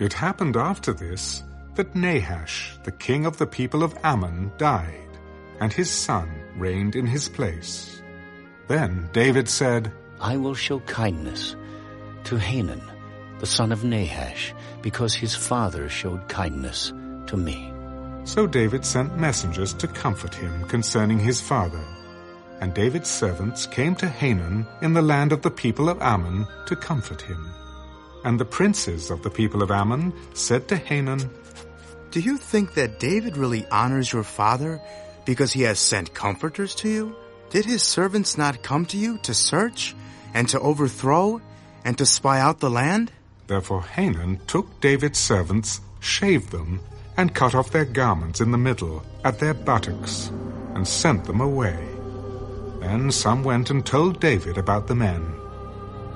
It happened after this that Nahash, the king of the people of Ammon, died, and his son reigned in his place. Then David said, I will show kindness to Hanun, the son of Nahash, because his father showed kindness to me. So David sent messengers to comfort him concerning his father. And David's servants came to Hanun in the land of the people of Ammon to comfort him. And the princes of the people of Ammon said to Hanun, Do you think that David really honors your father because he has sent comforters to you? Did his servants not come to you to search and to overthrow and to spy out the land? Therefore Hanun took David's servants, shaved them, and cut off their garments in the middle at their buttocks, and sent them away. Then some went and told David about the men,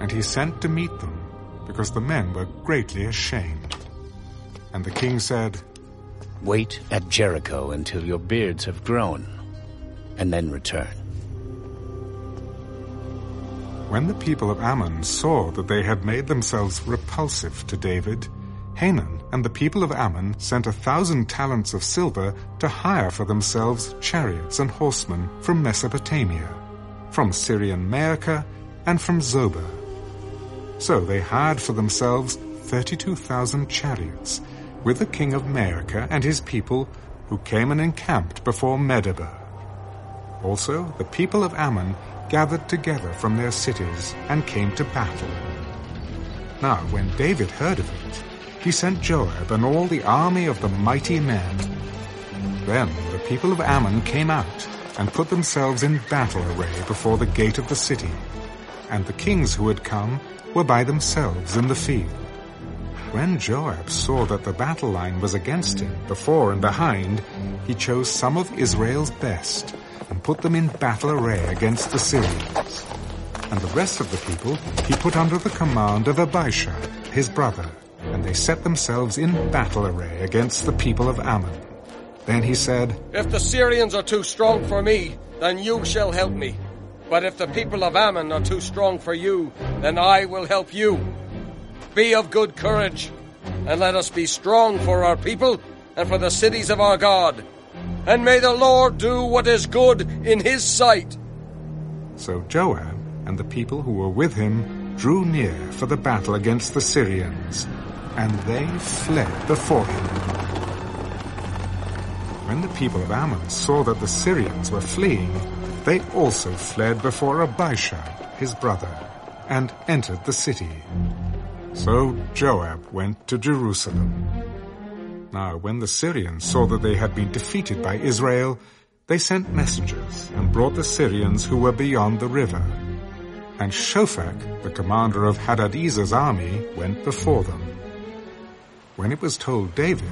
and he sent to meet them, because the men were greatly ashamed. And the king said, Wait at Jericho until your beards have grown, and then return. When the people of Ammon saw that they had made themselves repulsive to David, Hanun and the people of Ammon sent a thousand talents of silver to hire for themselves chariots and horsemen from Mesopotamia, from Syrian Maacah, and from Zobah. So they hired for themselves thirty-two thousand chariots, with the king of Maacah and his people, who came and encamped before Medeba. Also the people of Ammon gathered together from their cities and came to battle. Now when David heard of it, he sent Joab and all the army of the mighty men. Then the people of Ammon came out and put themselves in battle array before the gate of the city, and the kings who had come were by themselves in the field. When Joab saw that the battle line was against him, before and behind, he chose some of Israel's best and put them in battle array against the Syrians. And the rest of the people he put under the command of Abishai, his brother, and they set themselves in battle array against the people of Ammon. Then he said, If the Syrians are too strong for me, then you shall help me. But if the people of Ammon are too strong for you, then I will help you. Be of good courage, and let us be strong for our people and for the cities of our God. And may the Lord do what is good in his sight. So Joab and the people who were with him drew near for the battle against the Syrians, and they fled before him. When the people of Ammon saw that the Syrians were fleeing, they also fled before Abishai, his brother, and entered the city. So Joab went to Jerusalem. Now when the Syrians saw that they had been defeated by Israel, they sent messengers and brought the Syrians who were beyond the river. And Shophach, the commander of Hadadezer's army, went before them. When it was told David,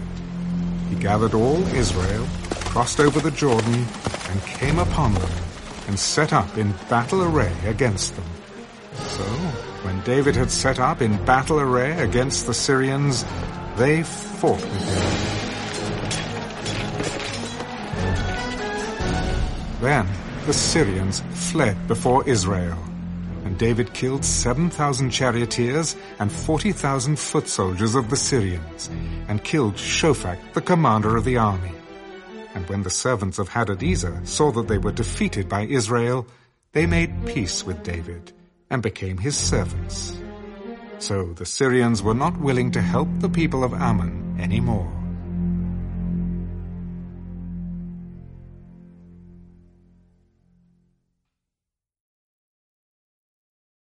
he gathered all Israel, crossed over the Jordan, and came upon them, and set up in battle array against them. So, when David had set up in battle array against the Syrians, they fought with him. Then the Syrians fled before Israel, and David killed 7,000 charioteers and 40,000 foot soldiers of the Syrians, and killed Shophach, the commander of the army. And when the servants of Hadadezer saw that they were defeated by Israel, they made peace with David, and became his servants. So the Syrians were not willing to help the people of Ammon anymore.